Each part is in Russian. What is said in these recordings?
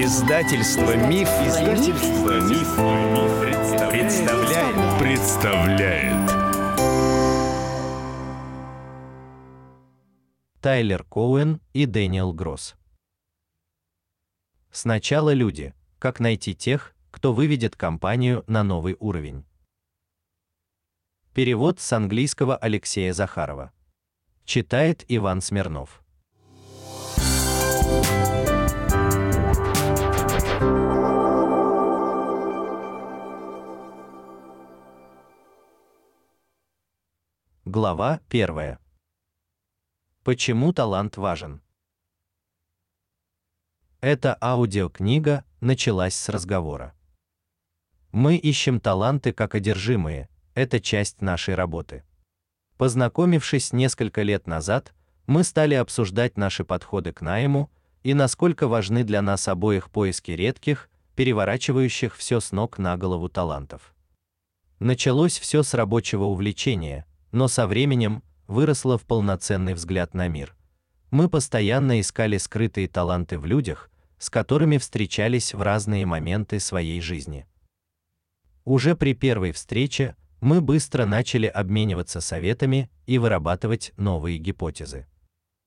Издательство Миф, Издательство Миф, представляет. представляет. Тайлер Коуэн и Дэниел Гросс. Сначала люди. Как найти тех, кто выведет компанию на новый уровень. Перевод с английского Алексея Захарова. Читает Иван Смирнов. Глава 1. Почему талант важен? Эта аудиокнига началась с разговора. Мы ищем таланты как одержимые. Это часть нашей работы. Познакомившись несколько лет назад, мы стали обсуждать наши подходы к найму и насколько важны для нас обоих поиски редких, переворачивающих все с ног на голову талантов. Началось все с рабочего увлечения, но со временем выросло в полноценный взгляд на мир. Мы постоянно искали скрытые таланты в людях, с которыми встречались в разные моменты своей жизни. Уже при первой встрече мы быстро начали обмениваться советами и вырабатывать новые гипотезы.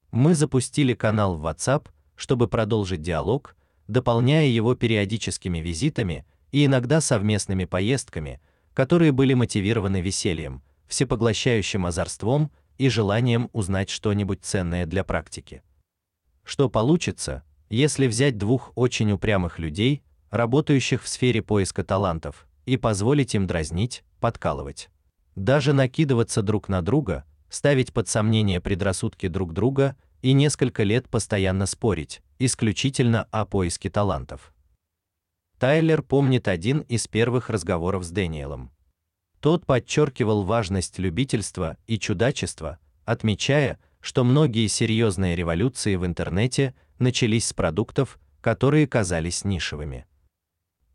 Мы запустили канал в WhatsApp, чтобы продолжить диалог, дополняя его периодическими визитами и иногда совместными поездками, которые были мотивированы весельем, всепоглощающим озорством и желанием узнать что-нибудь ценное для практики. Что получится, если взять двух очень упрямых людей, работающих в сфере поиска талантов, и позволить им дразнить, подкалывать, даже накидываться друг на друга, ставить под сомнение предрассудки друг друга и несколько лет постоянно спорить, исключительно о поиске талантов. Тайлер помнит один из первых разговоров с Дэниелом. Тот подчеркивал важность любительства и чудачества, отмечая, что многие серьезные революции в интернете начались с продуктов, которые казались нишевыми.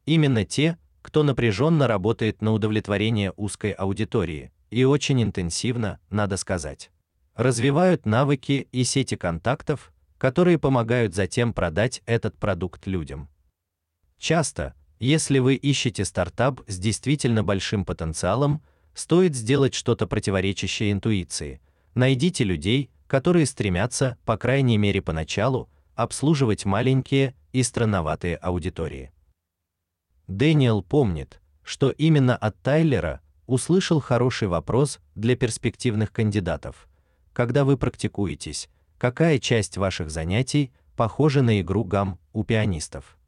Именно те, кто напряженно работает на удовлетворение узкой аудитории и очень интенсивно, надо сказать, развивают навыки и сети контактов, которые помогают затем продать этот продукт людям. Часто если вы ищете стартап с действительно большим потенциалом, стоит сделать что-то противоречащее интуиции. Найдите людей, которые стремятся, по крайней мере поначалу, обслуживать маленькие и странноватые аудитории. Дэниел помнит, что именно от Тайлера услышал хороший вопрос для перспективных кандидатов. Когда вы практикуетесь, какая часть ваших занятий похожа на игру гам у пианистов?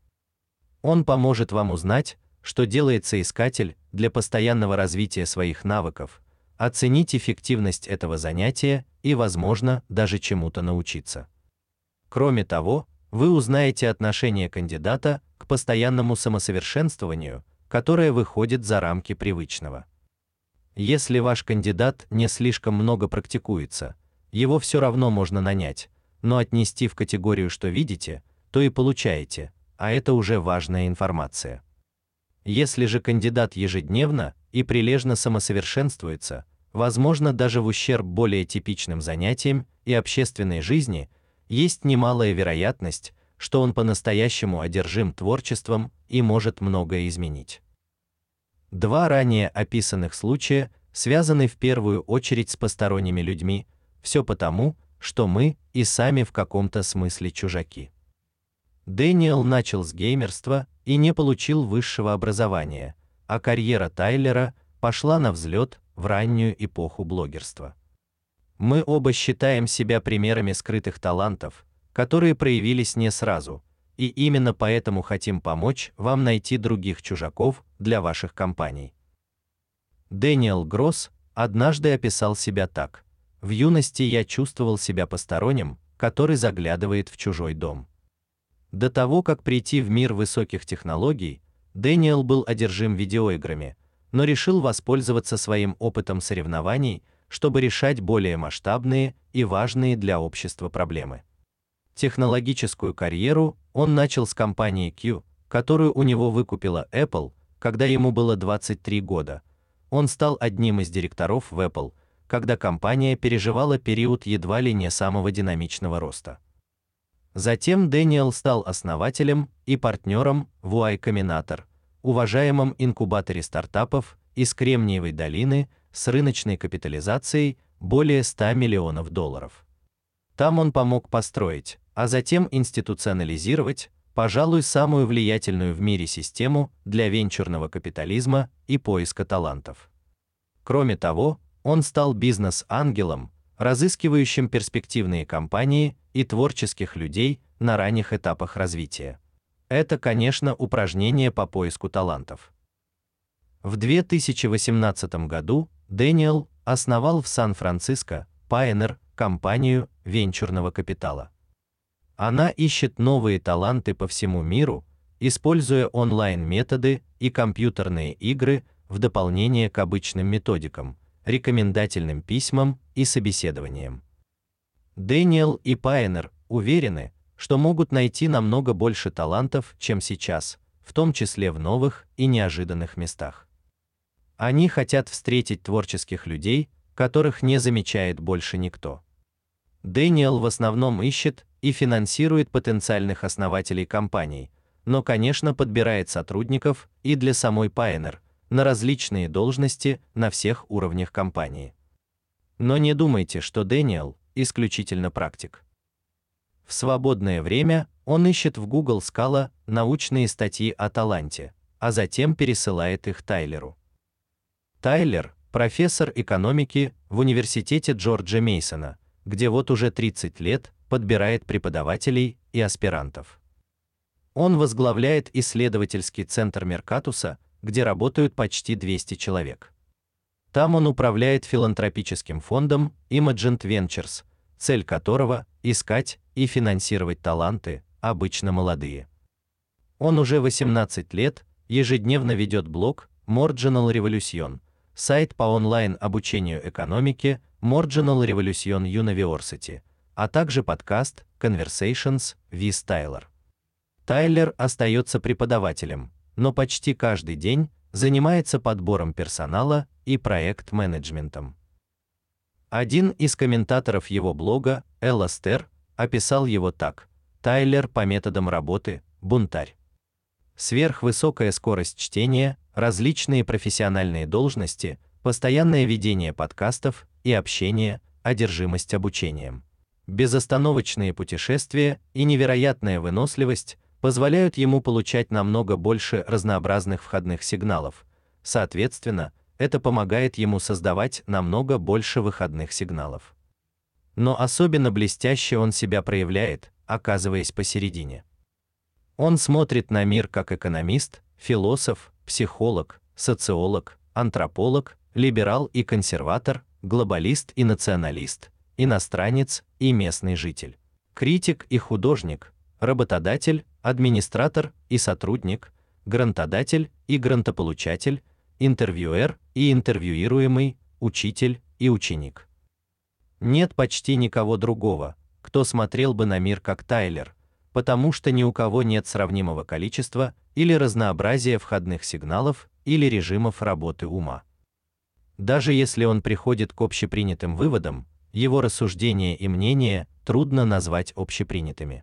Он поможет вам узнать, что делает соискатель для постоянного развития своих навыков, оценить эффективность этого занятия и, возможно, даже чему-то научиться. Кроме того, вы узнаете отношение кандидата к постоянному самосовершенствованию, которое выходит за рамки привычного. Если ваш кандидат не слишком много практикуется, его все равно можно нанять, но отнести в категорию, что видите, то и получаете, а это уже важная информация. Если же кандидат ежедневно и прилежно самосовершенствуется, возможно, даже в ущерб более типичным занятиям и общественной жизни, есть немалая вероятность, что он по-настоящему одержим творчеством и может многое изменить. Два ранее описанных случая связаны в первую очередь с посторонними людьми, все потому, что мы и сами в каком-то смысле чужаки. Дэниел начал с геймерства и не получил высшего образования, а карьера Тайлера пошла на взлет в раннюю эпоху блогерства. Мы оба считаем себя примерами скрытых талантов, которые проявились не сразу, и именно поэтому хотим помочь вам найти других чужаков для ваших компаний. Дэниел Гросс однажды описал себя так: "В юности я чувствовал себя посторонним, который заглядывает в чужой дом". До того, как прийти в мир высоких технологий, Дэниел был одержим видеоиграми, но решил воспользоваться своим опытом соревнований, чтобы решать более масштабные и важные для общества проблемы. Технологическую карьеру он начал с компании Q, которую у него выкупила Apple, когда ему было 23 года. Он стал одним из директоров в Apple, когда компания переживала период едва ли не самого динамичного роста. Затем Дэниел стал основателем и партнером в Y Combinator, уважаемом инкубаторе стартапов из Кремниевой долины с рыночной капитализацией более 100 миллионов долларов. Там он помог построить, а затем институционализировать, пожалуй, самую влиятельную в мире систему для венчурного капитализма и поиска талантов. Кроме того, он стал бизнес-ангелом, разыскивающим перспективные компании и творческих людей на ранних этапах развития. Это, конечно, упражнение по поиску талантов. В 2018 году Дэниел основал в Сан-Франциско Pioneer компанию венчурного капитала. Она ищет новые таланты по всему миру, используя онлайн-методы и компьютерные игры в дополнение к обычным методикам, рекомендательным письмам и собеседованиям. Дэниел и Пайнер уверены, что могут найти намного больше талантов, чем сейчас, в том числе в новых и неожиданных местах. Они хотят встретить творческих людей, которых не замечает больше никто. Дэниел в основном ищет и финансирует потенциальных основателей компаний, но, конечно, подбирает сотрудников и для самой Пайнер на различные должности на всех уровнях компании. Но не думайте, что Дэниел исключительно практик. В свободное время он ищет в Google Scala научные статьи о таланте, а затем пересылает их Тайлеру. Тайлер профессор экономики в университете Джорджа Мейсона, где вот уже 30 лет подбирает преподавателей и аспирантов. Он возглавляет исследовательский центр Меркатуса, где работают почти 200 человек. Там он управляет филантропическим фондом Imagent Ventures, цель которого искать и финансировать таланты, обычно молодые. Он уже 18 лет ежедневно ведет блог Marginal Revolution, сайт по онлайн обучению экономике Marginal Revolution University, а также подкаст Conversations with Tyler. Тайлер остается преподавателем, но почти каждый день занимается подбором персонала и проект-менеджментом. Один из комментаторов его блога, Эластер, описал его так: Тайлер по методам работы бунтарь. Сверхвысокая скорость чтения, различные профессиональные должности, постоянное ведение подкастов и общение, одержимость обучением. Безостановочные путешествия и невероятная выносливость позволяют ему получать намного больше разнообразных входных сигналов. Соответственно, это помогает ему создавать намного больше выходных сигналов. Но особенно блестяще он себя проявляет, оказываясь посередине. Он смотрит на мир как экономист, философ, психолог, социолог, антрополог, либерал и консерватор, глобалист и националист, иностранец и местный житель, критик и художник, работодатель, администратор и сотрудник, грантодатель и грантополучатель, интервьюер и интервьюируемый, учитель и ученик. Нет почти никого другого, кто смотрел бы на мир как Тайлер, потому что ни у кого нет сравнимого количества или разнообразия входных сигналов или режимов работы ума. Даже если он приходит к общепринятым выводам, его рассуждения и мнения трудно назвать общепринятыми.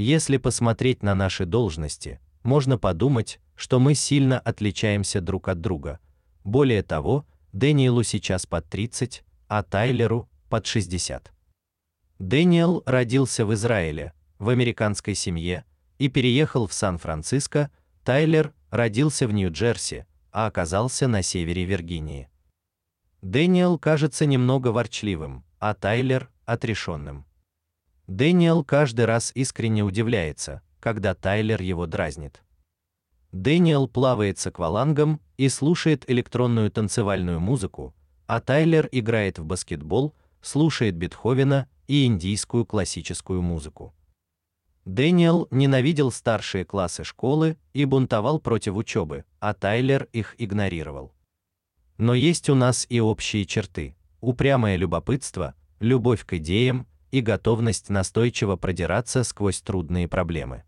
Если посмотреть на наши должности, можно подумать, что мы сильно отличаемся друг от друга. Более того, Дэниелу сейчас под 30, а Тайлеру под 60. Дэниел родился в Израиле, в американской семье и переехал в Сан-Франциско. Тайлер родился в Нью-Джерси, а оказался на севере Виргинии. Дэниел кажется немного ворчливым, а Тайлер отрешенным. Дэниел каждый раз искренне удивляется, когда Тайлер его дразнит. Дэниел плавает с аквалангом и слушает электронную танцевальную музыку, а Тайлер играет в баскетбол, слушает Бетховена и индийскую классическую музыку. Дэниел ненавидел старшие классы школы и бунтовал против учебы, а Тайлер их игнорировал. Но есть у нас и общие черты: упрямое любопытство, любовь к идеям, и готовность настойчиво продираться сквозь трудные проблемы.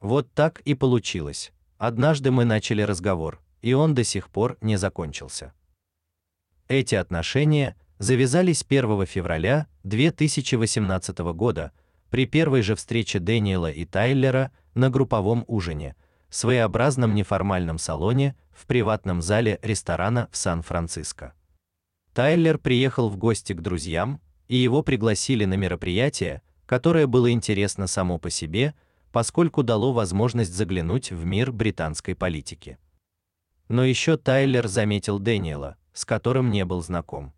Вот так и получилось. Однажды мы начали разговор, и он до сих пор не закончился. Эти отношения завязались 1 февраля 2018 года При первой же встрече Дэниела и Тайлера на групповом ужине, своеобразном неформальном салоне в приватном зале ресторана в Сан-Франциско. Тайлер приехал в гости к друзьям, и его пригласили на мероприятие, которое было интересно само по себе, поскольку дало возможность заглянуть в мир британской политики. Но еще Тайлер заметил Дэниела, с которым не был знаком.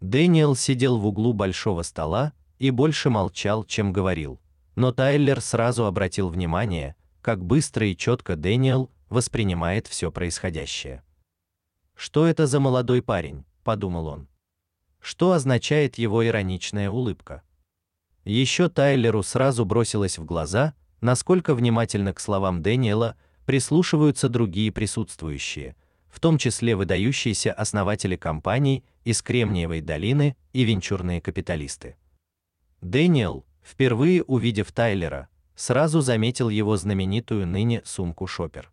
Дэниел сидел в углу большого стола и больше молчал, чем говорил. Но Тайлер сразу обратил внимание, как быстро и четко Дэниел воспринимает все происходящее. Что это за молодой парень, подумал он. Что означает его ироничная улыбка? Еще Тайлеру сразу бросилось в глаза, насколько внимательно к словам Дэниела прислушиваются другие присутствующие, в том числе выдающиеся основатели компаний из Кремниевой долины и венчурные капиталисты. Дэниел, впервые увидев Тайлера, сразу заметил его знаменитую ныне сумку Шопер.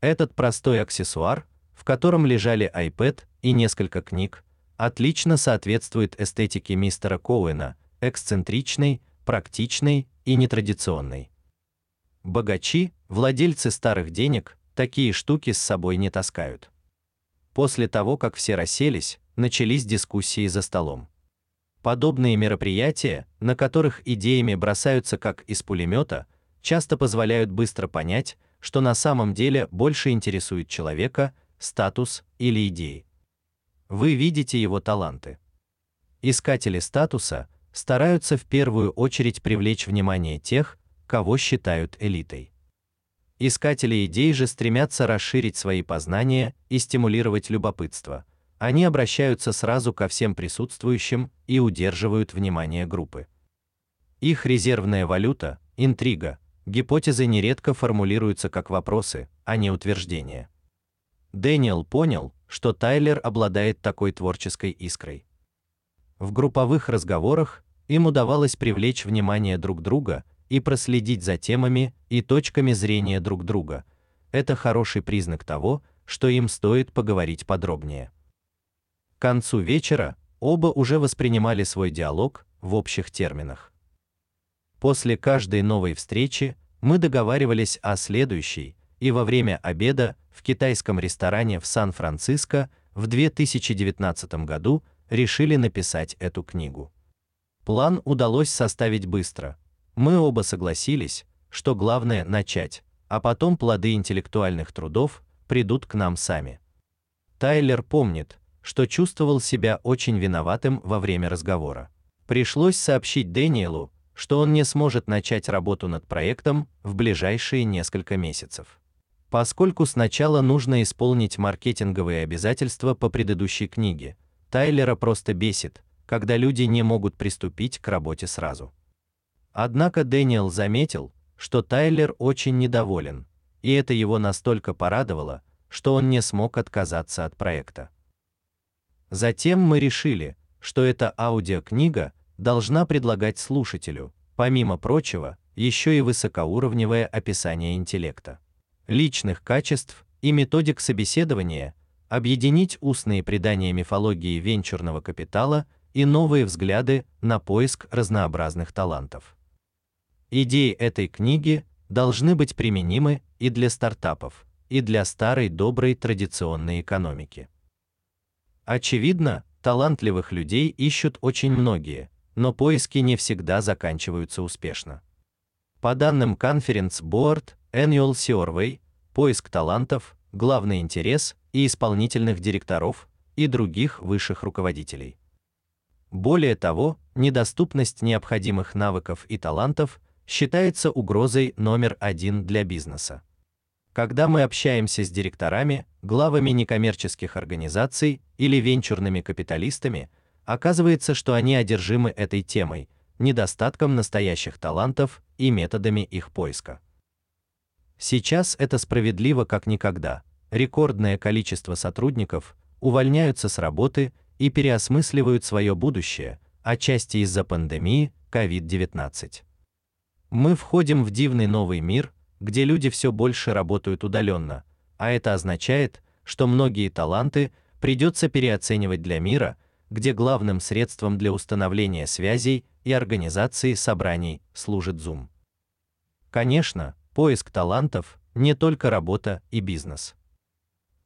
Этот простой аксессуар, в котором лежали iPad и несколько книг, отлично соответствует эстетике мистера Коуэна, эксцентричной, практичной и нетрадиционной. Богачи, владельцы старых денег, такие штуки с собой не таскают. После того, как все расселись, начались дискуссии за столом. Подобные мероприятия, на которых идеями бросаются как из пулемета, часто позволяют быстро понять, что на самом деле больше интересует человека статус или идеи. Вы видите его таланты. Искатели статуса стараются в первую очередь привлечь внимание тех, кого считают элитой. Искатели идей же стремятся расширить свои познания и стимулировать любопытство. Они обращаются сразу ко всем присутствующим и удерживают внимание группы. Их резервная валюта интрига. Гипотезы нередко формулируются как вопросы, а не утверждения. Дэниел понял, что Тайлер обладает такой творческой искрой. В групповых разговорах им удавалось привлечь внимание друг друга и проследить за темами и точками зрения друг друга. Это хороший признак того, что им стоит поговорить подробнее. К концу вечера оба уже воспринимали свой диалог в общих терминах. После каждой новой встречи мы договаривались о следующей, и во время обеда в китайском ресторане в Сан-Франциско в 2019 году решили написать эту книгу. План удалось составить быстро. Мы оба согласились, что главное начать, а потом плоды интеллектуальных трудов придут к нам сами. Тайлер помнит, что чувствовал себя очень виноватым во время разговора. Пришлось сообщить Дэниелу, что он не сможет начать работу над проектом в ближайшие несколько месяцев поскольку сначала нужно исполнить маркетинговые обязательства по предыдущей книге. Тайлера просто бесит, когда люди не могут приступить к работе сразу. Однако Дэниел заметил, что Тайлер очень недоволен, и это его настолько порадовало, что он не смог отказаться от проекта. Затем мы решили, что эта аудиокнига должна предлагать слушателю, помимо прочего, еще и высокоуровневое описание интеллекта личных качеств и методик собеседования, объединить устные предания мифологии венчурного капитала и новые взгляды на поиск разнообразных талантов. Идеи этой книги должны быть применимы и для стартапов, и для старой доброй традиционной экономики. Очевидно, талантливых людей ищут очень многие, но поиски не всегда заканчиваются успешно. По данным Conference Board, Annual Survey, поиск талантов, главный интерес и исполнительных директоров и других высших руководителей. Более того, недоступность необходимых навыков и талантов считается угрозой номер один для бизнеса. Когда мы общаемся с директорами, главами некоммерческих организаций или венчурными капиталистами, оказывается, что они одержимы этой темой, недостатком настоящих талантов и методами их поиска. Сейчас это справедливо как никогда. Рекордное количество сотрудников увольняются с работы и переосмысливают свое будущее, отчасти из-за пандемии COVID-19. Мы входим в дивный новый мир, где люди все больше работают удаленно, а это означает, что многие таланты придется переоценивать для мира, где главным средством для установления связей и организации собраний служит Zoom. Конечно, поиск талантов не только работа и бизнес.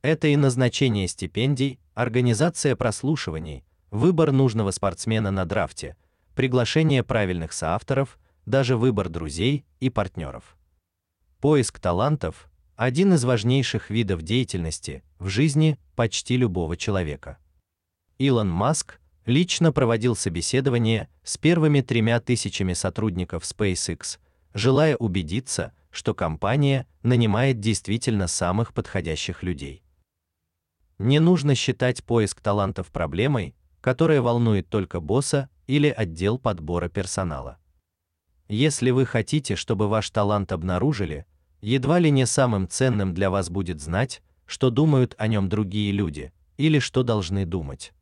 Это и назначение стипендий, организация прослушиваний, выбор нужного спортсмена на драфте, приглашение правильных соавторов, даже выбор друзей и партнеров. Поиск талантов один из важнейших видов деятельности в жизни почти любого человека. Илон Маск лично проводил собеседование с первыми тремя тысячами сотрудников SpaceX, желая убедиться, что компания нанимает действительно самых подходящих людей. Не нужно считать поиск талантов проблемой, которая волнует только босса или отдел подбора персонала. Если вы хотите, чтобы ваш талант обнаружили, едва ли не самым ценным для вас будет знать, что думают о нем другие люди или что должны думать.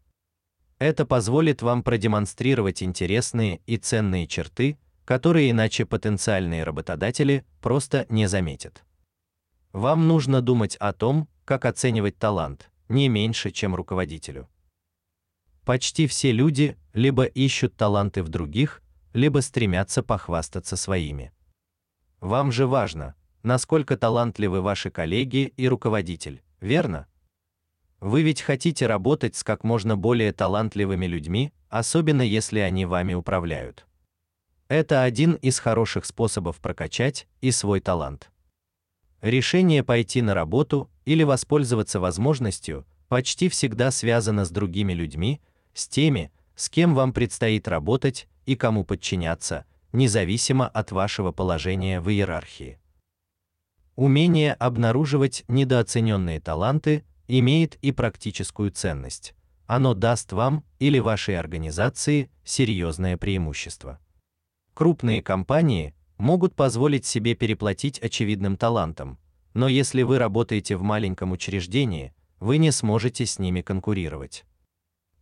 Это позволит вам продемонстрировать интересные и ценные черты, которые иначе потенциальные работодатели просто не заметят. Вам нужно думать о том, как оценивать талант, не меньше, чем руководителю. Почти все люди либо ищут таланты в других, либо стремятся похвастаться своими. Вам же важно, насколько талантливы ваши коллеги и руководитель, верно? Вы ведь хотите работать с как можно более талантливыми людьми, особенно если они вами управляют. Это один из хороших способов прокачать и свой талант. Решение пойти на работу или воспользоваться возможностью почти всегда связано с другими людьми, с теми, с кем вам предстоит работать и кому подчиняться, независимо от вашего положения в иерархии. Умение обнаруживать недооцененные таланты имеет и практическую ценность. Оно даст вам или вашей организации серьезное преимущество. Крупные компании могут позволить себе переплатить очевидным талантам, но если вы работаете в маленьком учреждении, вы не сможете с ними конкурировать.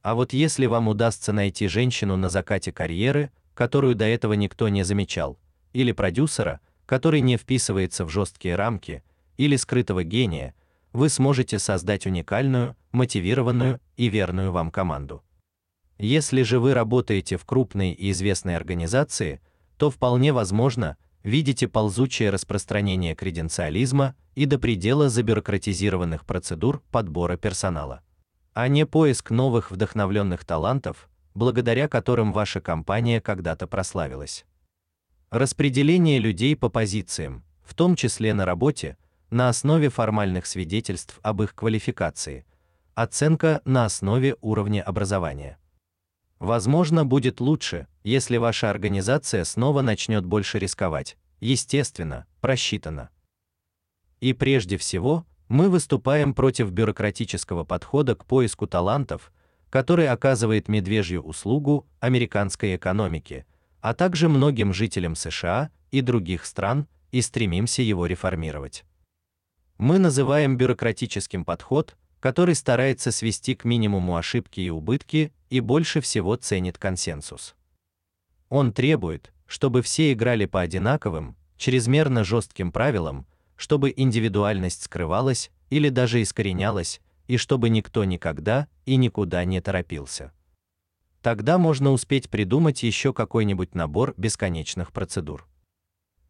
А вот если вам удастся найти женщину на закате карьеры, которую до этого никто не замечал, или продюсера, который не вписывается в жесткие рамки, или скрытого гения, вы сможете создать уникальную, мотивированную и верную вам команду. Если же вы работаете в крупной и известной организации, то вполне возможно, видите ползучее распространение креденциализма и до предела забюрократизированных процедур подбора персонала, а не поиск новых вдохновленных талантов, благодаря которым ваша компания когда-то прославилась. Распределение людей по позициям, в том числе на работе, на основе формальных свидетельств об их квалификации, оценка на основе уровня образования. Возможно, будет лучше, если ваша организация снова начнет больше рисковать, естественно, просчитанно. И прежде всего, мы выступаем против бюрократического подхода к поиску талантов, который оказывает медвежью услугу американской экономике, а также многим жителям США и других стран, и стремимся его реформировать мы называем бюрократическим подход, который старается свести к минимуму ошибки и убытки и больше всего ценит консенсус. Он требует, чтобы все играли по одинаковым, чрезмерно жестким правилам, чтобы индивидуальность скрывалась или даже искоренялась, и чтобы никто никогда и никуда не торопился. Тогда можно успеть придумать еще какой-нибудь набор бесконечных процедур.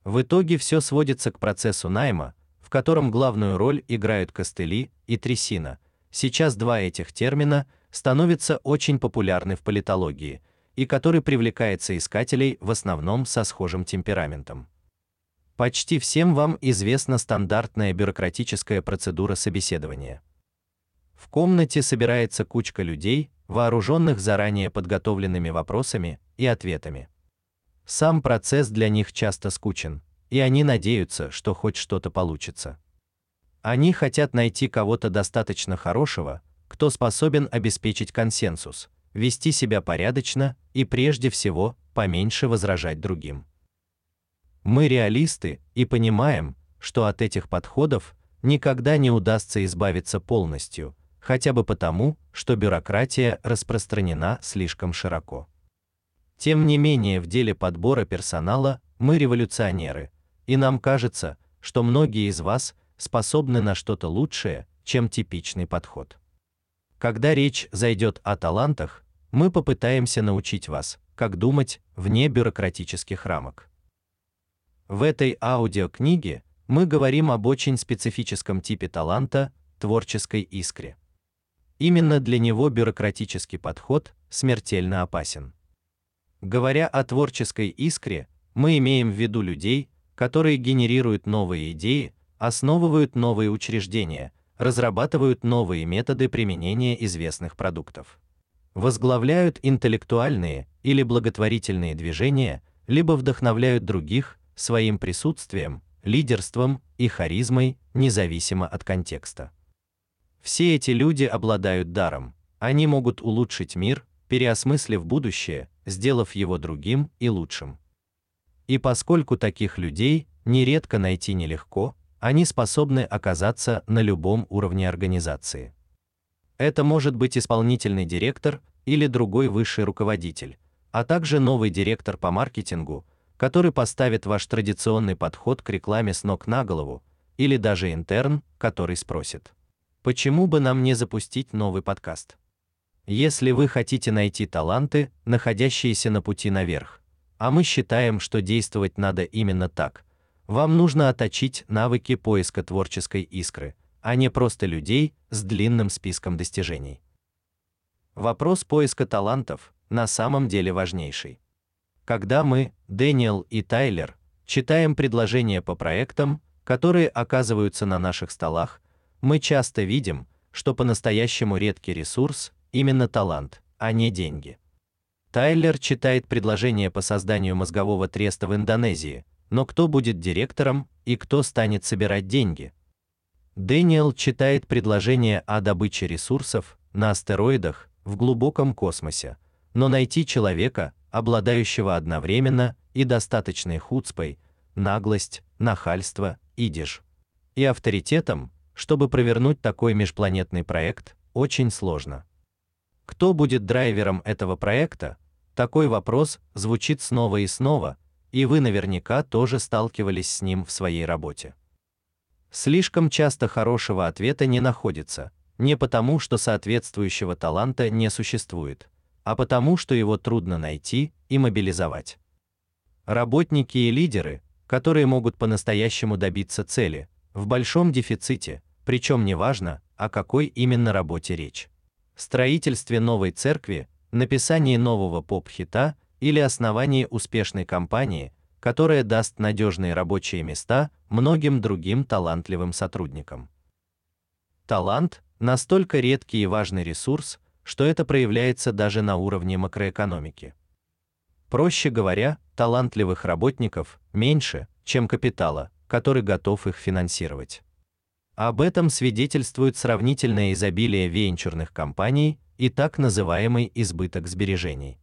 В итоге все сводится к процессу найма, котором главную роль играют костыли и трясина. Сейчас два этих термина становятся очень популярны в политологии, и который привлекает соискателей в основном со схожим темпераментом. Почти всем вам известна стандартная бюрократическая процедура собеседования. В комнате собирается кучка людей, вооруженных заранее подготовленными вопросами и ответами. Сам процесс для них часто скучен, и они надеются, что хоть что-то получится. Они хотят найти кого-то достаточно хорошего, кто способен обеспечить консенсус, вести себя порядочно и прежде всего поменьше возражать другим. Мы реалисты и понимаем, что от этих подходов никогда не удастся избавиться полностью, хотя бы потому, что бюрократия распространена слишком широко. Тем не менее, в деле подбора персонала мы революционеры, и нам кажется, что многие из вас способны на что-то лучшее, чем типичный подход. Когда речь зайдет о талантах, мы попытаемся научить вас, как думать вне бюрократических рамок. В этой аудиокниге мы говорим об очень специфическом типе таланта творческой искре. Именно для него бюрократический подход смертельно опасен. Говоря о творческой искре, мы имеем в виду людей, которые генерируют новые идеи, основывают новые учреждения, разрабатывают новые методы применения известных продуктов, возглавляют интеллектуальные или благотворительные движения, либо вдохновляют других своим присутствием, лидерством и харизмой, независимо от контекста. Все эти люди обладают даром. Они могут улучшить мир, переосмыслив будущее, сделав его другим и лучшим. И поскольку таких людей нередко найти нелегко, они способны оказаться на любом уровне организации. Это может быть исполнительный директор или другой высший руководитель, а также новый директор по маркетингу, который поставит ваш традиционный подход к рекламе с ног на голову, или даже интерн, который спросит: "Почему бы нам не запустить новый подкаст?" Если вы хотите найти таланты, находящиеся на пути наверх, а мы считаем, что действовать надо именно так, вам нужно отточить навыки поиска творческой искры, а не просто людей с длинным списком достижений. Вопрос поиска талантов на самом деле важнейший. Когда мы, Дэниел и Тайлер, читаем предложения по проектам, которые оказываются на наших столах, мы часто видим, что по-настоящему редкий ресурс именно талант, а не деньги. Тайлер читает предложение по созданию мозгового треста в Индонезии, но кто будет директором и кто станет собирать деньги? Дэниел читает предложение о добыче ресурсов на астероидах в глубоком космосе, но найти человека, обладающего одновременно и достаточной хуцпой, наглость, нахальство, идиш и авторитетом, чтобы провернуть такой межпланетный проект, очень сложно. Кто будет драйвером этого проекта? Такой вопрос звучит снова и снова, и вы наверняка тоже сталкивались с ним в своей работе. Слишком часто хорошего ответа не находится, не потому, что соответствующего таланта не существует, а потому, что его трудно найти и мобилизовать. Работники и лидеры, которые могут по-настоящему добиться цели, в большом дефиците, причем неважно, о какой именно работе речь. Строительстве новой церкви, написании нового поп-хита или основании успешной компании, которая даст надежные рабочие места многим другим талантливым сотрудникам. Талант настолько редкий и важный ресурс, что это проявляется даже на уровне макроэкономики. Проще говоря, талантливых работников меньше, чем капитала, который готов их финансировать. Об этом свидетельствует сравнительное изобилие венчурных компаний и так называемый избыток сбережений.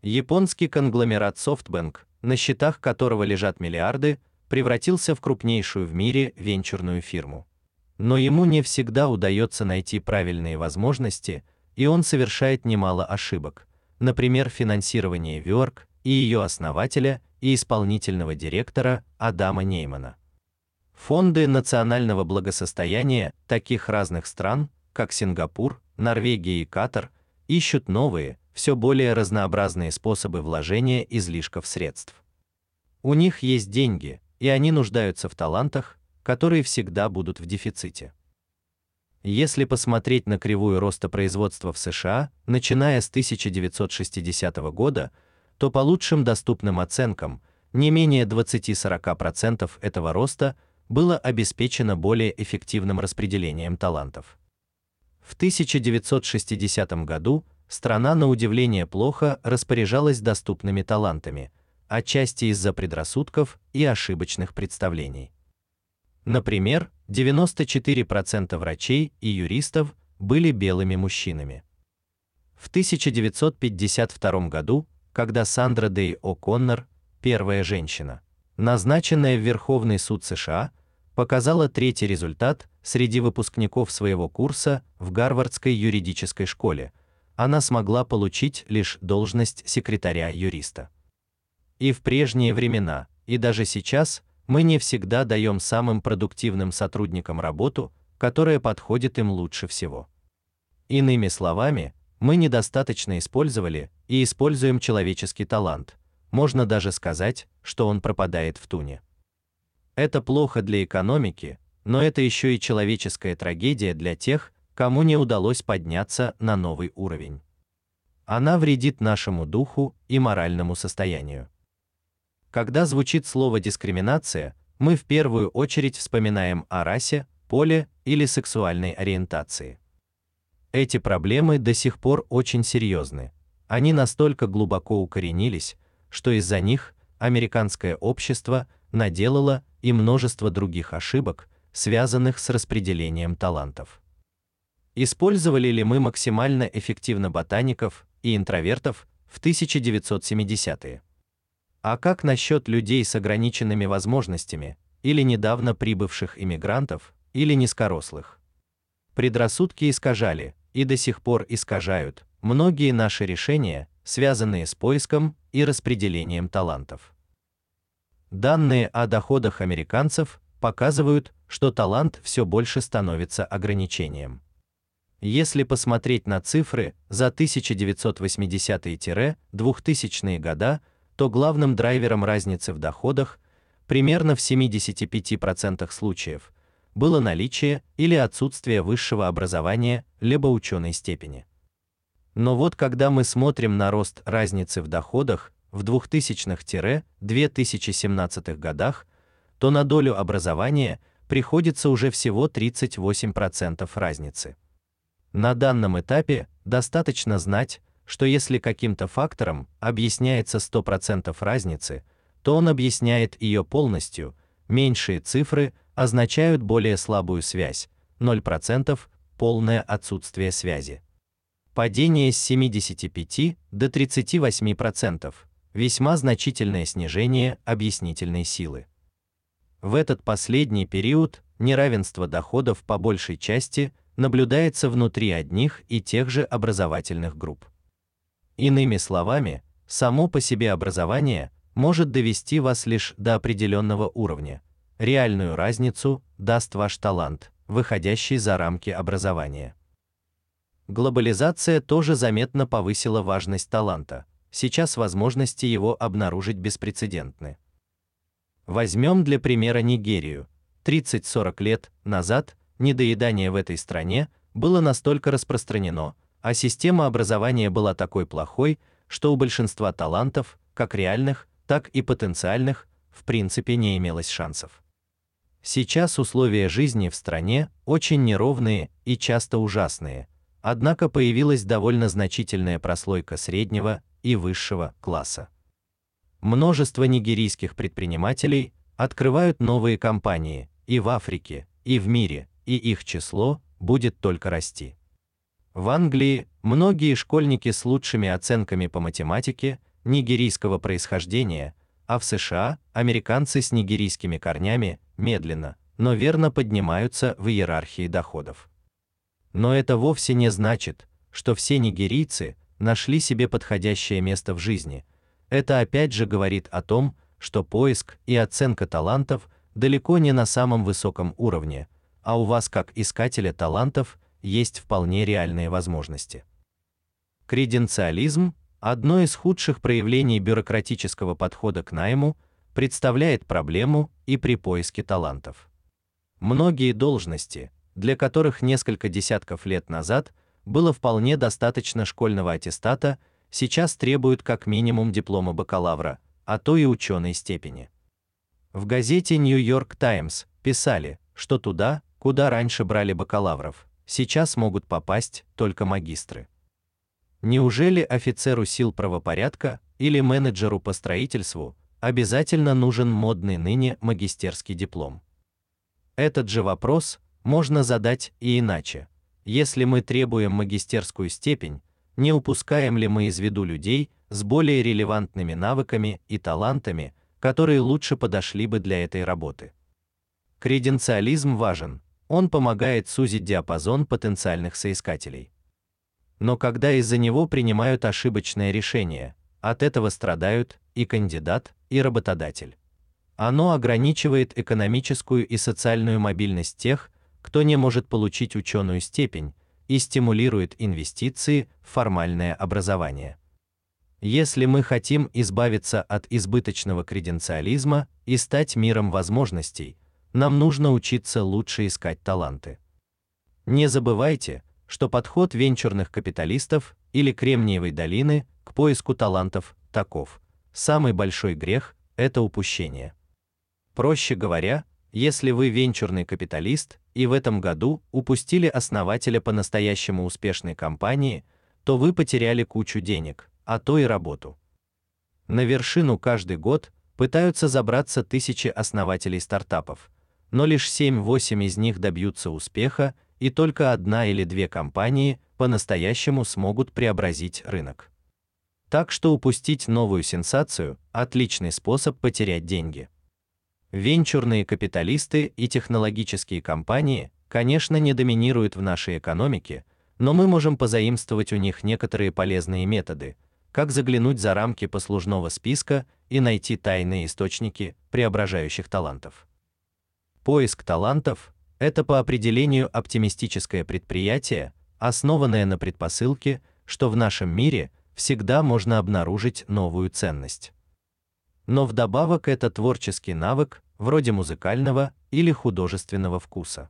Японский конгломерат SoftBank, на счетах которого лежат миллиарды, превратился в крупнейшую в мире венчурную фирму. Но ему не всегда удается найти правильные возможности, и он совершает немало ошибок. Например, финансирование Work и ее основателя и исполнительного директора Адама Неймана. Фонды национального благосостояния таких разных стран, как Сингапур, Норвегия и Катар, ищут новые, все более разнообразные способы вложения излишков средств. У них есть деньги, и они нуждаются в талантах, которые всегда будут в дефиците. Если посмотреть на кривую роста производства в США, начиная с 1960 года, то по лучшим доступным оценкам, не менее 20-40% этого роста было обеспечено более эффективным распределением талантов. В 1960 году страна на удивление плохо распоряжалась доступными талантами, отчасти из-за предрассудков и ошибочных представлений. Например, 94% врачей и юристов были белыми мужчинами. В 1952 году, когда Сандра Дэй О'Коннор, первая женщина, назначенная в Верховный суд США, показала третий результат среди выпускников своего курса в Гарвардской юридической школе. Она смогла получить лишь должность секретаря-юриста. И в прежние времена, и даже сейчас мы не всегда даем самым продуктивным сотрудникам работу, которая подходит им лучше всего. Иными словами, мы недостаточно использовали и используем человеческий талант. Можно даже сказать, что он пропадает в туне. Это плохо для экономики, но это еще и человеческая трагедия для тех, кому не удалось подняться на новый уровень. Она вредит нашему духу и моральному состоянию. Когда звучит слово дискриминация, мы в первую очередь вспоминаем о расе, поле или сексуальной ориентации. Эти проблемы до сих пор очень серьезны. Они настолько глубоко укоренились, что из-за них американское общество наделало и множество других ошибок, связанных с распределением талантов. Использовали ли мы максимально эффективно ботаников и интровертов в 1970-е? А как насчет людей с ограниченными возможностями или недавно прибывших иммигрантов или низкорослых? Предрассудки искажали и до сих пор искажают многие наши решения, связанные с поиском и распределением талантов. Данные о доходах американцев показывают, что талант все больше становится ограничением. Если посмотреть на цифры за 1980-2000-е года, то главным драйвером разницы в доходах примерно в 75% случаев было наличие или отсутствие высшего образования либо ученой степени. Но вот когда мы смотрим на рост разницы в доходах в 2000-2017 годах, то на долю образования приходится уже всего 38% разницы. На данном этапе достаточно знать, что если каким-то фактором объясняется 100% разницы, то он объясняет ее полностью. Меньшие цифры означают более слабую связь, 0% полное отсутствие связи. Падение с 75 до 38% весьма значительное снижение объяснительной силы. В этот последний период неравенство доходов по большей части наблюдается внутри одних и тех же образовательных групп. Иными словами, само по себе образование может довести вас лишь до определенного уровня. Реальную разницу даст ваш талант, выходящий за рамки образования. Глобализация тоже заметно повысила важность таланта. Сейчас возможности его обнаружить беспрецедентны. Возьмем для примера Нигерию. 30-40 лет назад недоедание в этой стране было настолько распространено, а система образования была такой плохой, что у большинства талантов, как реальных, так и потенциальных, в принципе не имелось шансов. Сейчас условия жизни в стране очень неровные и часто ужасные. Однако появилась довольно значительная прослойка среднего и высшего класса. Множество нигерийских предпринимателей открывают новые компании и в Африке, и в мире, и их число будет только расти. В Англии многие школьники с лучшими оценками по математике нигерийского происхождения, а в США американцы с нигерийскими корнями медленно, но верно поднимаются в иерархии доходов. Но это вовсе не значит, что все нигерийцы нашли себе подходящее место в жизни. Это опять же говорит о том, что поиск и оценка талантов далеко не на самом высоком уровне, а у вас как искателя талантов есть вполне реальные возможности. Креденциализм, одно из худших проявлений бюрократического подхода к найму, представляет проблему и при поиске талантов. Многие должности, для которых несколько десятков лет назад было вполне достаточно школьного аттестата, сейчас требуют как минимум диплома бакалавра, а то и ученой степени. В газете New York Times писали, что туда, куда раньше брали бакалавров, сейчас могут попасть только магистры. Неужели офицеру сил правопорядка или менеджеру по строительству обязательно нужен модный ныне магистерский диплом? Этот же вопрос можно задать и иначе. Если мы требуем магистерскую степень, не упускаем ли мы из виду людей с более релевантными навыками и талантами, которые лучше подошли бы для этой работы? Креденциализм важен, он помогает сузить диапазон потенциальных соискателей. Но когда из-за него принимают ошибочное решение, от этого страдают и кандидат, и работодатель. Оно ограничивает экономическую и социальную мобильность тех, кто не может получить ученую степень, и стимулирует инвестиции в формальное образование. Если мы хотим избавиться от избыточного креденциализма и стать миром возможностей, нам нужно учиться лучше искать таланты. Не забывайте, что подход венчурных капиталистов или Кремниевой долины к поиску талантов таков: самый большой грех это упущение. Проще говоря, если вы венчурный капиталист и в этом году упустили основателя по-настоящему успешной компании, то вы потеряли кучу денег, а то и работу. На вершину каждый год пытаются забраться тысячи основателей стартапов, но лишь 7-8 из них добьются успеха, и только одна или две компании по-настоящему смогут преобразить рынок. Так что упустить новую сенсацию отличный способ потерять деньги. Венчурные капиталисты и технологические компании, конечно, не доминируют в нашей экономике, но мы можем позаимствовать у них некоторые полезные методы, как заглянуть за рамки послужного списка и найти тайные источники преображающих талантов. Поиск талантов это по определению оптимистическое предприятие, основанное на предпосылке, что в нашем мире всегда можно обнаружить новую ценность. Но вдобавок это творческий навык, вроде музыкального или художественного вкуса.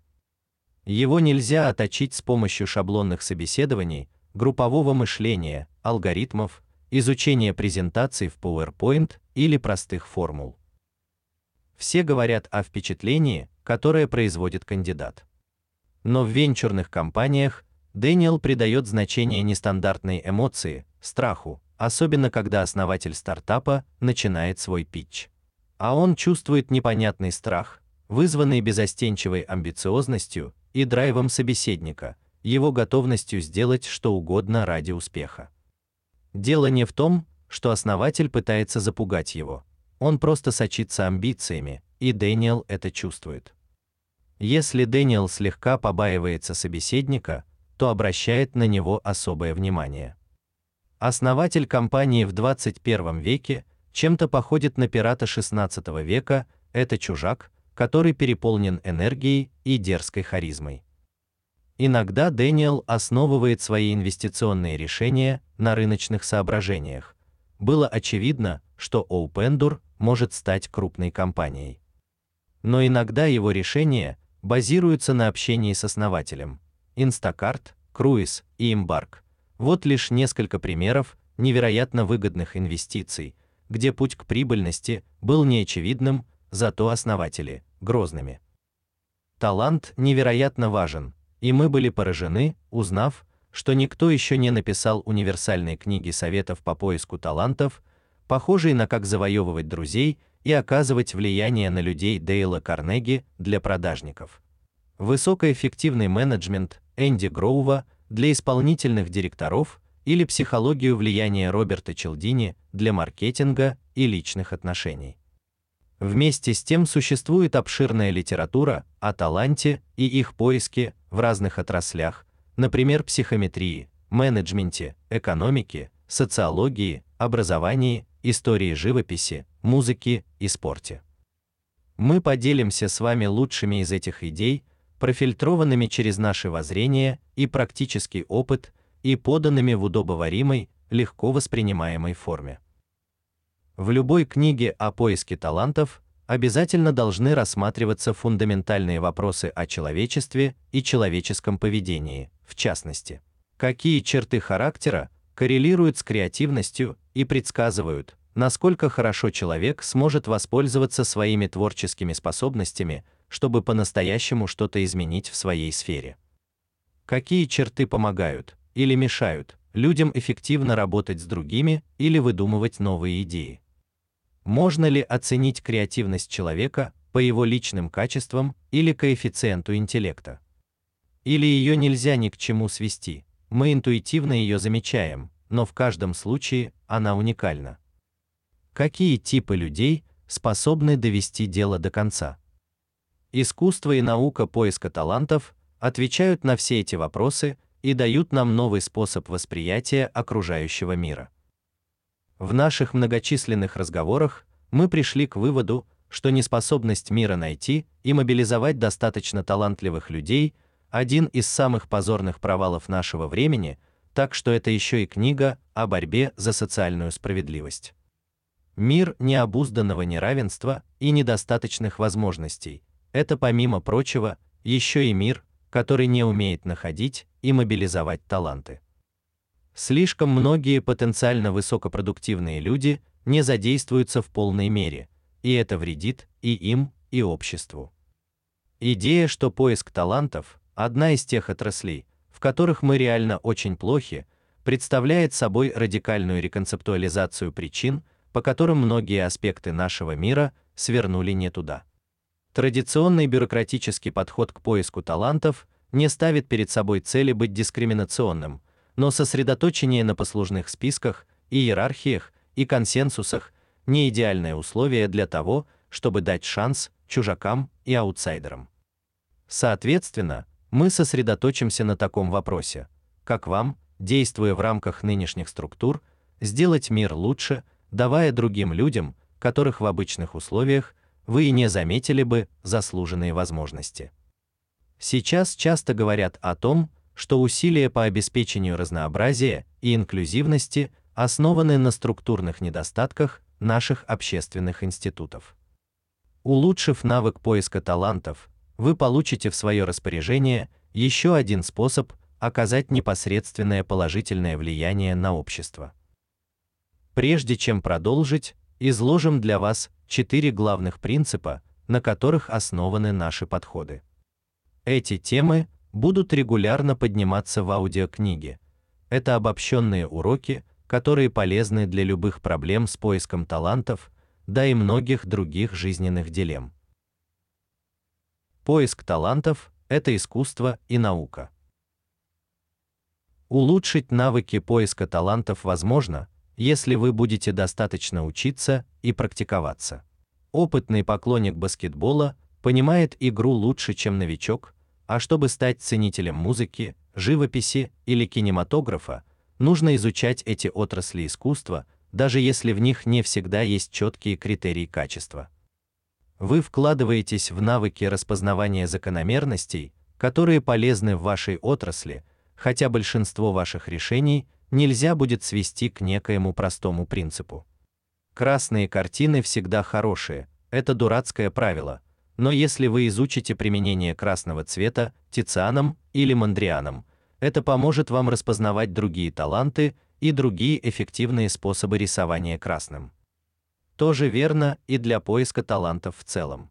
Его нельзя отточить с помощью шаблонных собеседований, группового мышления, алгоритмов, изучения презентаций в PowerPoint или простых формул. Все говорят о впечатлении, которое производит кандидат. Но в венчурных компаниях Дэниел придает значение нестандартной эмоции, страху, особенно когда основатель стартапа начинает свой питч. А он чувствует непонятный страх, вызванный безостенчивой амбициозностью и драйвом собеседника, его готовностью сделать что угодно ради успеха. Дело не в том, что основатель пытается запугать его. Он просто сочится амбициями, и Дэниел это чувствует. Если Дэниел слегка побаивается собеседника, то обращает на него особое внимание. Основатель компании в 21 веке чем-то походит на пирата 16 века, это чужак, который переполнен энергией и дерзкой харизмой. Иногда Дэниел основывает свои инвестиционные решения на рыночных соображениях. Было очевидно, что Opendur может стать крупной компанией. Но иногда его решения базируются на общении с основателем. Instacart, Cruise и Embark вот лишь несколько примеров невероятно выгодных инвестиций, где путь к прибыльности был неочевидным, зато основатели грозными. Талант невероятно важен, и мы были поражены, узнав, что никто еще не написал универсальной книги советов по поиску талантов, похожей на как завоевывать друзей и оказывать влияние на людей Дейла Карнеги для продажников. Высокоэффективный менеджмент Энди Гроува для исполнительных директоров или психологию влияния Роберта Челдини для маркетинга и личных отношений. Вместе с тем существует обширная литература о таланте и их поиске в разных отраслях, например, психометрии, менеджменте, экономике, социологии, образовании, истории живописи, музыки и спорте. Мы поделимся с вами лучшими из этих идей, профильтрованными через наше воззрение и практический опыт и поданными в удобоваримой, легко воспринимаемой форме. В любой книге о поиске талантов обязательно должны рассматриваться фундаментальные вопросы о человечестве и человеческом поведении, в частности, какие черты характера коррелируют с креативностью и предсказывают, насколько хорошо человек сможет воспользоваться своими творческими способностями чтобы по-настоящему что-то изменить в своей сфере. Какие черты помогают или мешают людям эффективно работать с другими или выдумывать новые идеи? Можно ли оценить креативность человека по его личным качествам или коэффициенту интеллекта? Или ее нельзя ни к чему свести? Мы интуитивно ее замечаем, но в каждом случае она уникальна. Какие типы людей способны довести дело до конца? Искусство и наука поиска талантов отвечают на все эти вопросы и дают нам новый способ восприятия окружающего мира. В наших многочисленных разговорах мы пришли к выводу, что неспособность мира найти и мобилизовать достаточно талантливых людей один из самых позорных провалов нашего времени, так что это еще и книга о борьбе за социальную справедливость. Мир необузданного неравенства и недостаточных возможностей это помимо прочего еще и мир, который не умеет находить и мобилизовать таланты. Слишком многие потенциально высокопродуктивные люди не задействуются в полной мере, и это вредит и им, и обществу. Идея, что поиск талантов одна из тех отраслей, в которых мы реально очень плохи, представляет собой радикальную реконцептуализацию причин, по которым многие аспекты нашего мира свернули не туда. Традиционный бюрократический подход к поиску талантов не ставит перед собой цели быть дискриминационным, но сосредоточение на послужных списках, иерархиях и консенсусах не идеальное условие для того, чтобы дать шанс чужакам и аутсайдерам. Соответственно, мы сосредоточимся на таком вопросе: как вам, действуя в рамках нынешних структур, сделать мир лучше, давая другим людям, которых в обычных условиях вы и не заметили бы, заслуженные возможности. Сейчас часто говорят о том, что усилия по обеспечению разнообразия и инклюзивности основаны на структурных недостатках наших общественных институтов. Улучшив навык поиска талантов, вы получите в свое распоряжение еще один способ оказать непосредственное положительное влияние на общество. Прежде чем продолжить, изложим для вас четыре главных принципа, на которых основаны наши подходы. Эти темы будут регулярно подниматься в аудиокниге. Это обобщенные уроки, которые полезны для любых проблем с поиском талантов, да и многих других жизненных дилемм. Поиск талантов это искусство и наука. Улучшить навыки поиска талантов возможно, если вы будете достаточно учиться и практиковаться. Опытный поклонник баскетбола понимает игру лучше, чем новичок, а чтобы стать ценителем музыки, живописи или кинематографа, нужно изучать эти отрасли искусства, даже если в них не всегда есть четкие критерии качества. Вы вкладываетесь в навыки распознавания закономерностей, которые полезны в вашей отрасли, хотя большинство ваших решений нельзя будет свести к некоему простому принципу. Красные картины всегда хорошие это дурацкое правило, но если вы изучите применение красного цвета Тицианом или Мондрианом, это поможет вам распознавать другие таланты и другие эффективные способы рисования красным. То же верно и для поиска талантов в целом.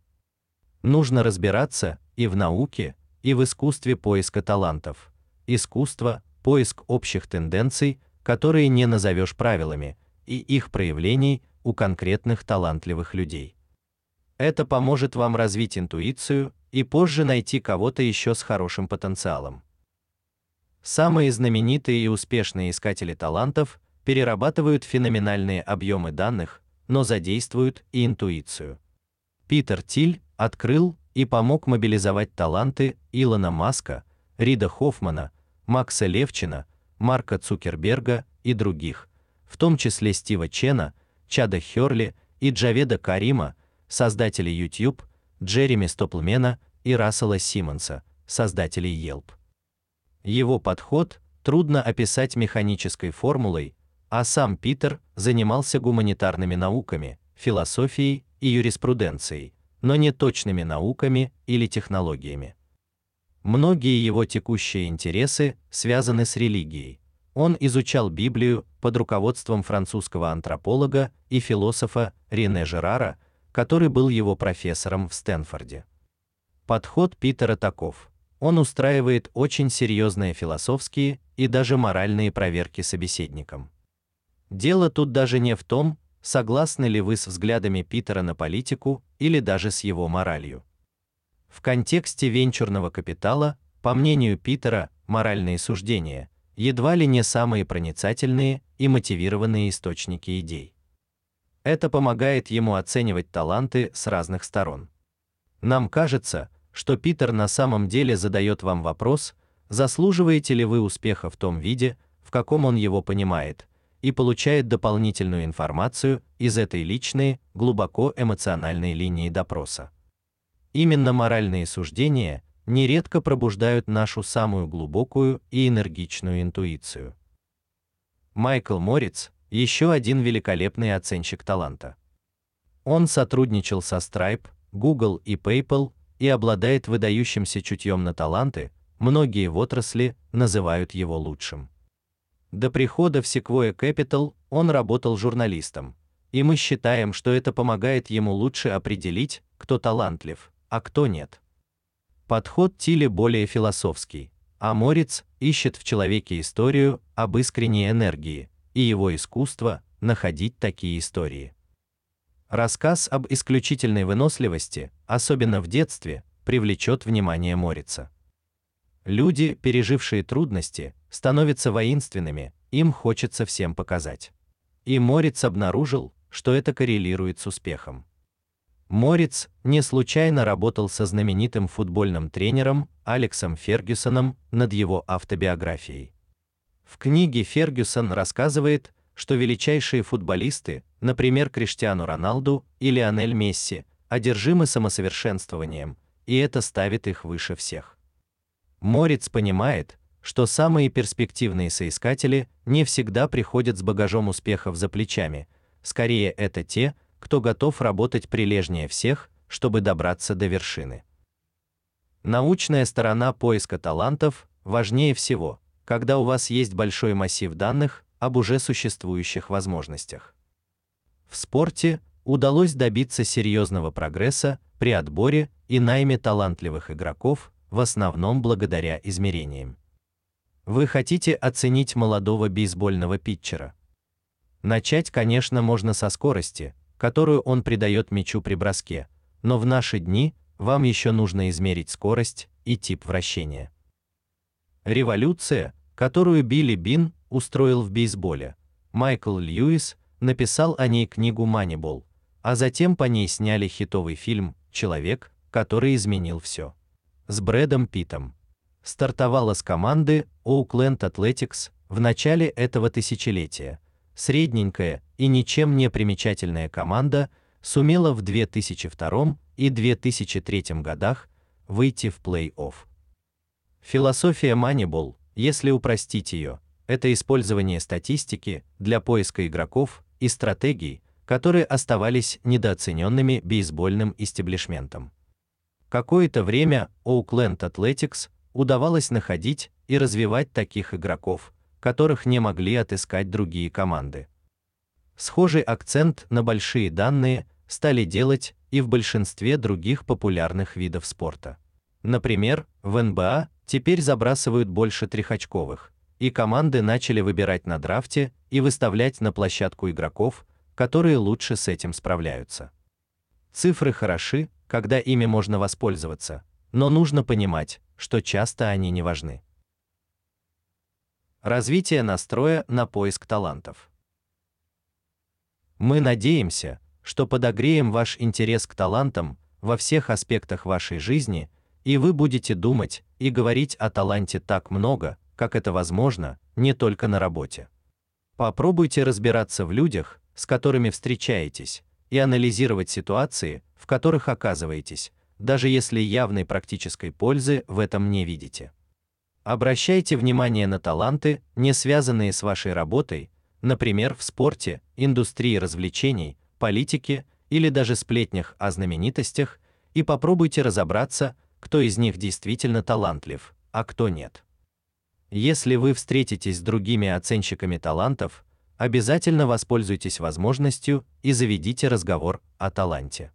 Нужно разбираться и в науке, и в искусстве поиска талантов. Искусство поиск общих тенденций, которые не назовешь правилами, и их проявлений у конкретных талантливых людей. Это поможет вам развить интуицию и позже найти кого-то еще с хорошим потенциалом. Самые знаменитые и успешные искатели талантов перерабатывают феноменальные объемы данных, но задействуют и интуицию. Питер Тиль открыл и помог мобилизовать таланты Илона Маска, Рида Хоффмана, Макса Левчина, Марка Цукерберга и других, в том числе Стива Чена, Чада Хёрли и Джаведа Карима, создателей YouTube, Джереми Стоплмена и Рассела Симмонса, создателей Yelp. Его подход трудно описать механической формулой, а сам Питер занимался гуманитарными науками, философией и юриспруденцией, но не точными науками или технологиями. Многие его текущие интересы связаны с религией. Он изучал Библию под руководством французского антрополога и философа Рене Жерара, который был его профессором в Стэнфорде. Подход Питера таков: он устраивает очень серьезные философские и даже моральные проверки собеседникам. Дело тут даже не в том, согласны ли вы с взглядами Питера на политику или даже с его моралью. В контексте венчурного капитала, по мнению Питера, моральные суждения едва ли не самые проницательные и мотивированные источники идей. Это помогает ему оценивать таланты с разных сторон. Нам кажется, что Питер на самом деле задает вам вопрос, заслуживаете ли вы успеха в том виде, в каком он его понимает, и получает дополнительную информацию из этой личной, глубоко эмоциональной линии допроса. Именно моральные суждения нередко пробуждают нашу самую глубокую и энергичную интуицию. Майкл Морриц еще один великолепный оценщик таланта. Он сотрудничал со Stripe, Google и PayPal и обладает выдающимся чутьем на таланты, многие в отрасли называют его лучшим. До прихода в Sequoia Capital он работал журналистом, и мы считаем, что это помогает ему лучше определить, кто талантлив, а кто нет. Подход Тиле более философский, а Морец ищет в человеке историю об искренней энергии и его искусство находить такие истории. Рассказ об исключительной выносливости, особенно в детстве, привлечет внимание Морица. Люди, пережившие трудности, становятся воинственными, им хочется всем показать. И Морец обнаружил, что это коррелирует с успехом. Морец не случайно работал со знаменитым футбольным тренером Алексом Фергюсоном над его автобиографией. В книге Фергюсон рассказывает, что величайшие футболисты, например, Криштиану Роналду и Лионель Месси, одержимы самосовершенствованием, и это ставит их выше всех. Морец понимает, что самые перспективные соискатели не всегда приходят с багажом успехов за плечами. Скорее это те, кто готов работать прилежнее всех, чтобы добраться до вершины. Научная сторона поиска талантов важнее всего, когда у вас есть большой массив данных об уже существующих возможностях. В спорте удалось добиться серьезного прогресса при отборе и найме талантливых игроков, в основном благодаря измерениям. Вы хотите оценить молодого бейсбольного питчера? Начать, конечно, можно со скорости, которую он придает мячу при броске, но в наши дни вам еще нужно измерить скорость и тип вращения. Революция, которую Билли Бин устроил в бейсболе. Майкл Льюис написал о ней книгу Moneyball, а затем по ней сняли хитовый фильм Человек, который изменил все с Брэдом Питом. Стартовала с команды Oakland Athletics в начале этого тысячелетия. Средненькая и ничем не примечательная команда сумела в 2002 и 2003 годах выйти в плей-офф. Философия Moneyball, если упростить ее, это использование статистики для поиска игроков и стратегий, которые оставались недооцененными бейсбольным истеблишментом. Какое-то время Oakland Athletics удавалось находить и развивать таких игроков, которых не могли отыскать другие команды. Схожий акцент на большие данные стали делать и в большинстве других популярных видов спорта. Например, в НБА теперь забрасывают больше трехочковых, и команды начали выбирать на драфте и выставлять на площадку игроков, которые лучше с этим справляются. Цифры хороши, когда ими можно воспользоваться, но нужно понимать, что часто они не важны. Развитие настроя на поиск талантов. Мы надеемся, что подогреем ваш интерес к талантам во всех аспектах вашей жизни, и вы будете думать и говорить о таланте так много, как это возможно, не только на работе. Попробуйте разбираться в людях, с которыми встречаетесь, и анализировать ситуации, в которых оказываетесь, даже если явной практической пользы в этом не видите. Обращайте внимание на таланты, не связанные с вашей работой, например, в спорте, индустрии развлечений, политике или даже сплетнях о знаменитостях, и попробуйте разобраться, кто из них действительно талантлив, а кто нет. Если вы встретитесь с другими оценщиками талантов, обязательно воспользуйтесь возможностью и заведите разговор о таланте.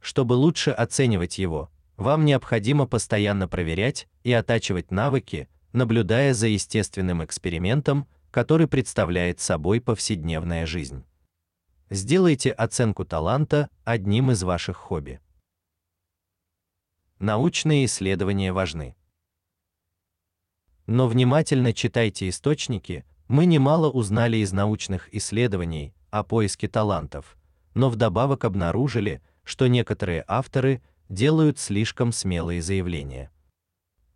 Чтобы лучше оценивать его, вам необходимо постоянно проверять и оттачивать навыки, наблюдая за естественным экспериментом, который представляет собой повседневная жизнь. Сделайте оценку таланта одним из ваших хобби. Научные исследования важны. Но внимательно читайте источники, мы немало узнали из научных исследований о поиске талантов, но вдобавок обнаружили, что некоторые авторы делают слишком смелые заявления.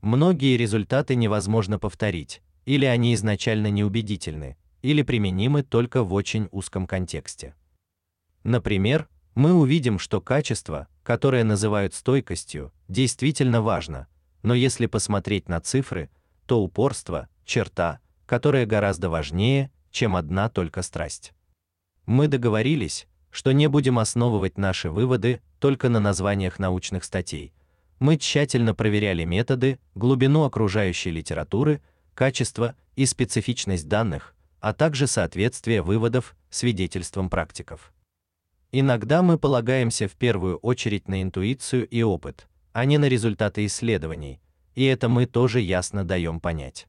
Многие результаты невозможно повторить, или они изначально неубедительны, или применимы только в очень узком контексте. Например, мы увидим, что качество, которое называют стойкостью, действительно важно, но если посмотреть на цифры, то упорство черта, которая гораздо важнее, чем одна только страсть. Мы договорились, что не будем основывать наши выводы только на названиях научных статей. Мы тщательно проверяли методы, глубину окружающей литературы, качество и специфичность данных, а также соответствие выводов свидетельствам практиков. Иногда мы полагаемся в первую очередь на интуицию и опыт, а не на результаты исследований, и это мы тоже ясно даем понять.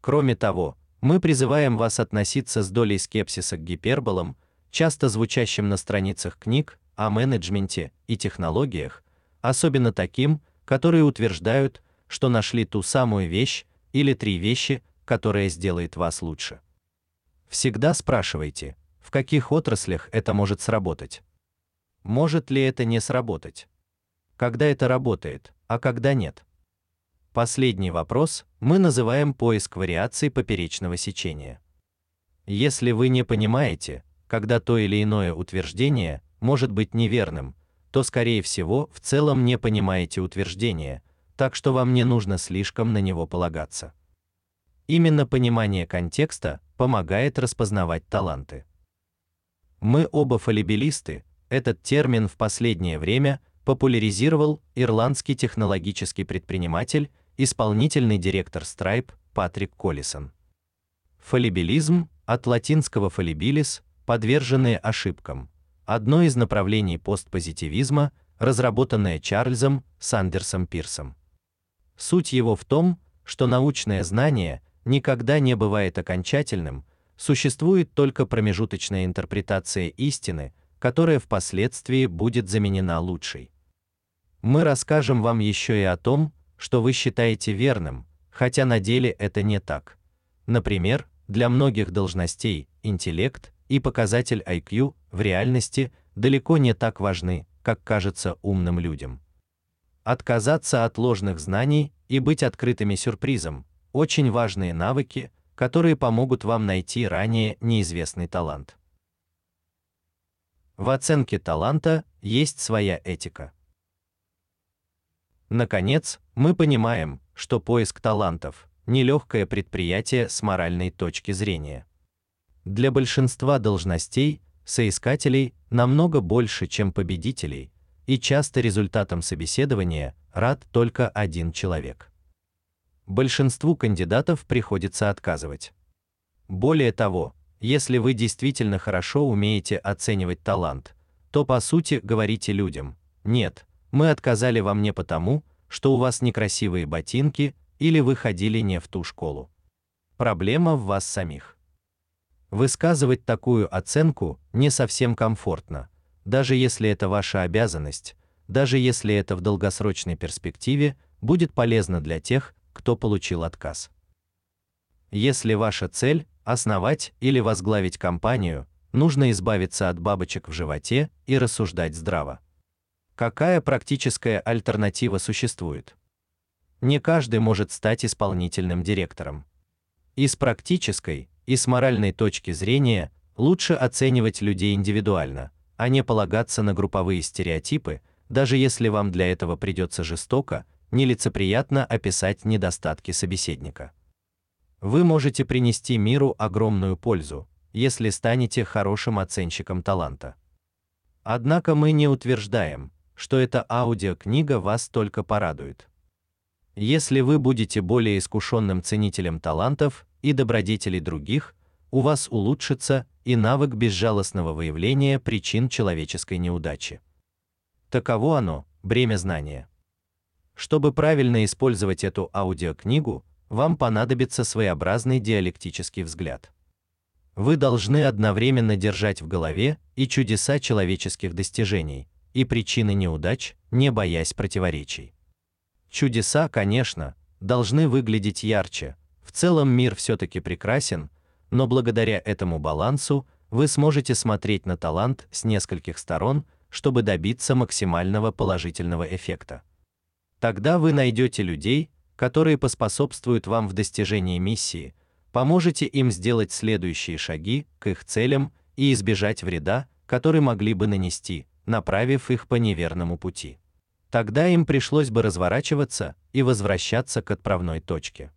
Кроме того, мы призываем вас относиться с долей скепсиса к гиперболам, часто звучащим на страницах книг о менеджменте и технологиях, особенно таким, которые утверждают, что нашли ту самую вещь или три вещи, которая сделает вас лучше. Всегда спрашивайте, в каких отраслях это может сработать. Может ли это не сработать? Когда это работает, а когда нет? Последний вопрос мы называем поиск вариаций поперечного сечения. Если вы не понимаете, когда то или иное утверждение может быть неверным, то скорее всего, в целом не понимаете утверждение, так что вам не нужно слишком на него полагаться. Именно понимание контекста помогает распознавать таланты. Мы оба фалибилисты. Этот термин в последнее время популяризировал ирландский технологический предприниматель исполнительный директор Stripe Патрик Коллисон. Фалибилизм от латинского fallibilis подверженные ошибкам. Одно из направлений постпозитивизма, разработанное Чарльзом Сандерсом Пирсом. Суть его в том, что научное знание никогда не бывает окончательным, существует только промежуточная интерпретация истины, которая впоследствии будет заменена лучшей. Мы расскажем вам еще и о том, что вы считаете верным, хотя на деле это не так. Например, для многих должностей интеллект и показатель IQ в реальности далеко не так важны, как кажется умным людям. Отказаться от ложных знаний и быть открытыми сюрпризам очень важные навыки, которые помогут вам найти ранее неизвестный талант. В оценке таланта есть своя этика. Наконец, мы понимаем, что поиск талантов нелегкое предприятие с моральной точки зрения. Для большинства должностей соискателей намного больше, чем победителей, и часто результатом собеседования рад только один человек. Большинству кандидатов приходится отказывать. Более того, если вы действительно хорошо умеете оценивать талант, то по сути говорите людям: "Нет, мы отказали вам не потому, что у вас некрасивые ботинки или вы ходили не в ту школу. Проблема в вас самих. Высказывать такую оценку не совсем комфортно, даже если это ваша обязанность, даже если это в долгосрочной перспективе будет полезно для тех, кто получил отказ. Если ваша цель основать или возглавить компанию, нужно избавиться от бабочек в животе и рассуждать здраво. Какая практическая альтернатива существует? Не каждый может стать исполнительным директором. И с практической, и с моральной точки зрения лучше оценивать людей индивидуально, а не полагаться на групповые стереотипы, даже если вам для этого придется жестоко, нелицеприятно описать недостатки собеседника. Вы можете принести миру огромную пользу, если станете хорошим оценщиком таланта. Однако мы не утверждаем, что эта аудиокнига вас только порадует. Если вы будете более искушенным ценителем талантов и добродетелей других, у вас улучшится и навык безжалостного выявления причин человеческой неудачи. Таково оно, бремя знания. Чтобы правильно использовать эту аудиокнигу, вам понадобится своеобразный диалектический взгляд. Вы должны одновременно держать в голове и чудеса человеческих достижений, и причины неудач, не боясь противоречий. Чудеса, конечно, должны выглядеть ярче. В целом мир все таки прекрасен, но благодаря этому балансу вы сможете смотреть на талант с нескольких сторон, чтобы добиться максимального положительного эффекта. Тогда вы найдете людей, которые поспособствуют вам в достижении миссии, поможете им сделать следующие шаги к их целям и избежать вреда, который могли бы нанести, направив их по неверному пути. Тогда им пришлось бы разворачиваться и возвращаться к отправной точке.